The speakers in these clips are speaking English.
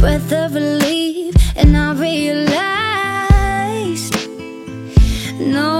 breath of relief, and I realized no,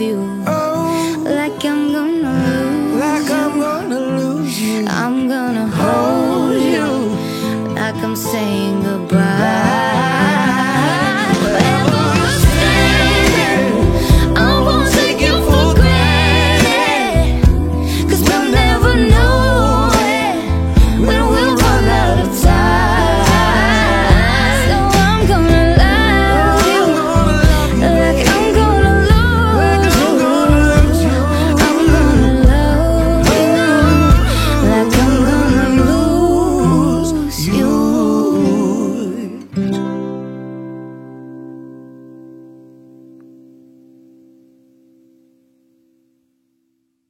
you.